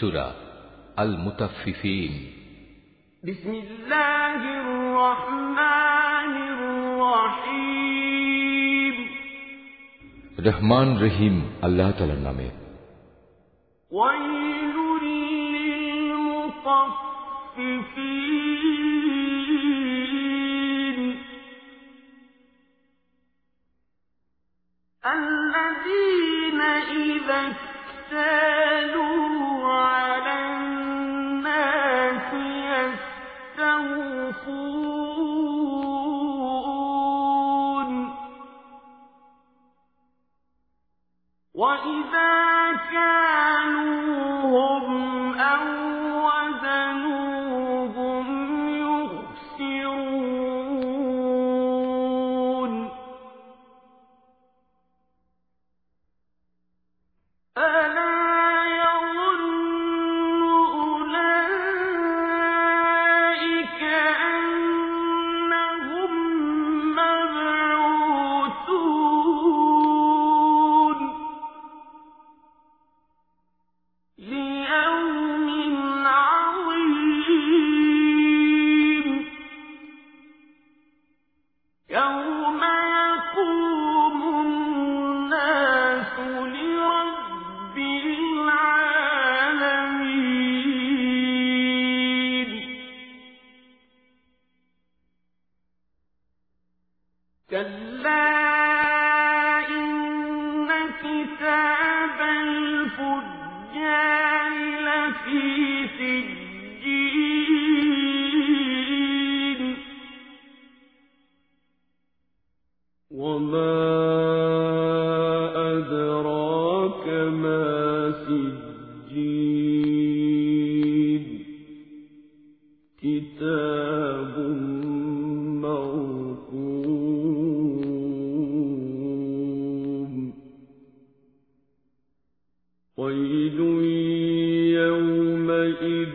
سورة المتففين. بسم الله الرحمن الرحيم. رحمان رحيم الله تعالى نامه. ويل للمطففين. الذين إذا اكتالوا كانوا هم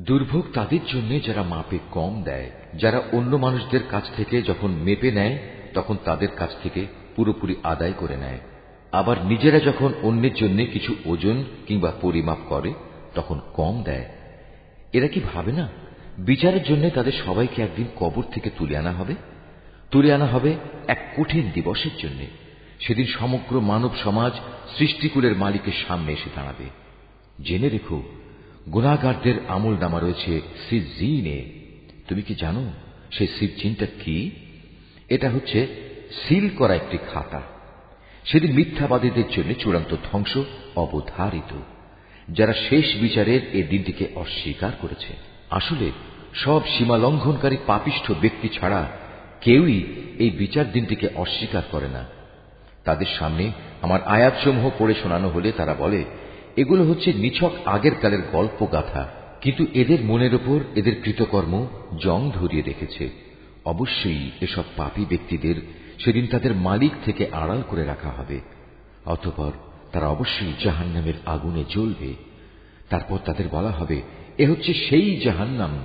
দুর্ভোগ তাদের জন্য যারা মাপে কম দেয়, যারা অন্য মানুষদের কাছ থেকে যখন মেপে নেয়, তখন তাদের কাছ থেকে পুরোপুরি আদায় করে নেয়। আবার নিজেরা যখন অন্যের জন্য কিছু ওজন কিংবা পরিমাপ করে, তখন কম দেয়। এরা কি ভাবে না? বিচারের জন্য তাদের সবাইকে একদিন কবর থেকে তুলে আনা হবে। তুলে আনা হবে এক কঠিন দিবসের জন্য। সেদিন সমগ্র মানব সমাজ সৃষ্টিকুলের মালিকের সামনে এসে দাঁড়াবে। জেনে রেখো, গুণাগারদের আমল নামা রয়েছে সিজিনে তুমি কি জানো সেই সিজিনটা কি? এটা হচ্ছে সিল করা একটি খাতা। সেদিন মিথ্যাবাদীদের জন্য চূড়ান্ত ধ্বংস অবধারিত। যারা শেষ বিচারের এ দিনটিকে অস্বীকার করেছে। আসলে সব সীমা লঙ্ঘনকারী পাপিষ্ঠ ব্যক্তি ছাড়া কেউই এই বিচার দিনটিকে অস্বীকার করে না। তাদের সামনে আমার আয়াতসমূহ পড়ে শোনানো হলে তারা বলে, এগুলো হচ্ছে নিছক আগের কালের গল্প গাথা কিন্তু এদের মনের ওপর এদের কৃতকর্ম জং ধরিয়ে রেখেছে। অবশ্যই এসব পাপী ব্যক্তিদের সেদিন তাদের মালিক থেকে আড়াল করে রাখা হবে। অতপর তারা অবশ্যই জাহান্নামের আগুনে জ্বলবে। তারপর তাদের বলা হবে, এ হচ্ছে সেই জাহান্নাম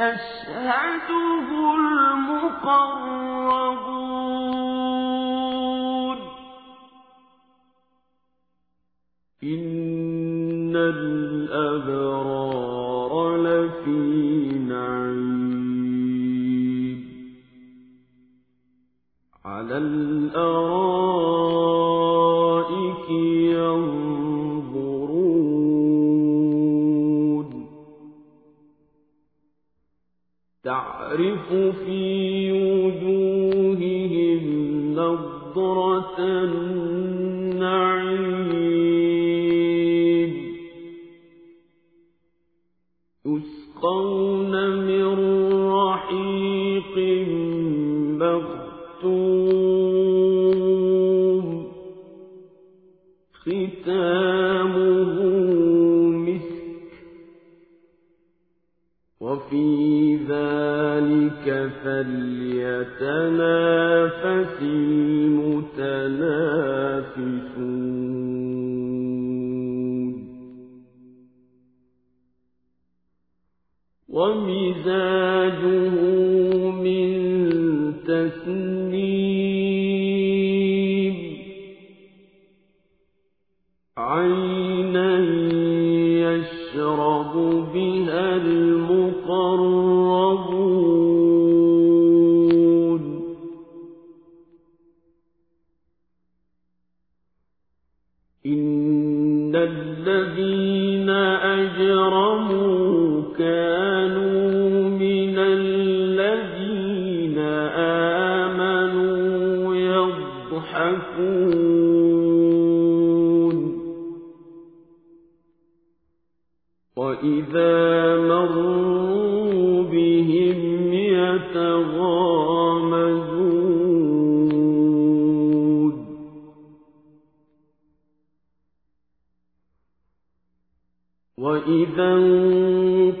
يشهده المقربون. إن الأبرار لفي نعيم. على الأرائك تَعْرِفُ فِي وُجُوهِهِمْ نَضْرَةَ النَّعِيمِ. يُسْقَوْنَ مِن رَّحِيقٍ مَّغْفُورٍ. فليتنافس آمَنُوا يَضْحَكُونَ. وَإِذَا مَرُّوا بِهِمْ يَتَغَامَزُونَ. وَإِذَا انقلبوا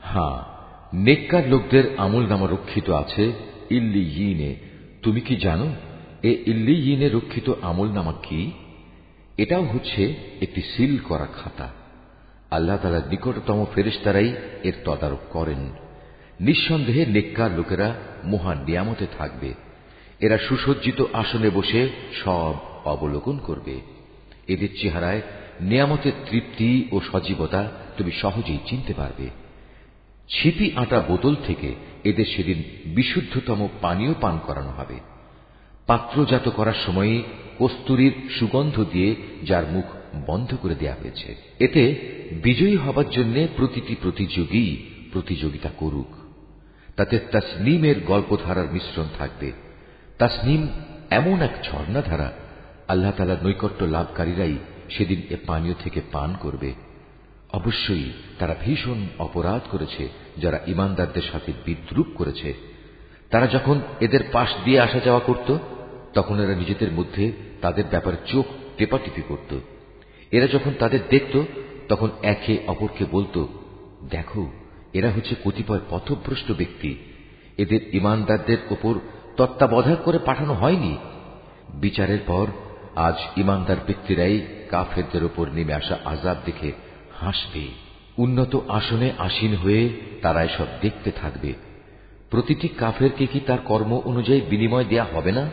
হ্যাঁ, নেককার লোকদের আমল নামা রক্ষিত আছে ইল্লিয়িনে। তুমি কি জানো এ ইল্লিয়িনে রক্ষিত আমল নামা কি? এটাও হচ্ছে একটি সিল করা খাতা। আল্লাহ তালার নিকটতম ফেরেস্তারাই এর তদারক করেন। নিঃসন্দেহে নেককার লোকেরা মহান নিয়ামতে থাকবে। এরা সুসজ্জিত আসনে বসে সব অবলোকন করবে। এদের চেহারায় নিয়ামতের তৃপ্তি ও সজীবতা তুমি সহজেই চিনতে পারবে। ছিপি আটা বোতল থেকে এদের সেদিন বিশুদ্ধতম পানীয় পান করানো হবে। পাত্রজাত করার সময় কস্তুরীর সুগন্ধ দিয়ে যার মুখ বন্ধ করে দেয়া হয়েছে। এতে বিজয়ী হবার জন্য প্রতিটি প্রতিযোগী প্রতিযোগিতা করুক। তাতে তাসনিমের গল্পধারার মিশ্রণ থাকবে। তাসনিম এমন এক ঝর্ণাধারা, আল্লাহ তালার নৈকট্য লাভকারীরাই সেদিন এ পানীয় থেকে পান করবে। অবশ্যই তারা ভীষণ অপরাধ করেছে, যারা ইমানদারদের সাথে বিদ্রুপ করেছে। তারা যখন এদের পাশ দিয়ে আসা যাওয়া করত, তখন এরা নিজেদের মধ্যে তাদের ব্যাপারে চোখ টেপাটিপি করত। এরা যখন তাদের দেখত, তখন একে অপরকে বলতো, দেখো এরা হচ্ছে কতিপয় পথভ্রষ্ট ব্যক্তি। এদের ইমানদারদের ওপর তত্ত্বাবধায়ক করে পাঠানো হয়নি। বিচারের পর আজ ইমানদার ব্যক্তিরাই কাফেরদের ওপর নেমে আসা আজাব দেখে হাসবে। উন্নত আসনে আসীন হয়ে তারা এসব দেখতে থাকবে। প্রতিটি কাফেরকে কি তার কর্ম অনুযায়ী বিনিময় দেয়া হবে না?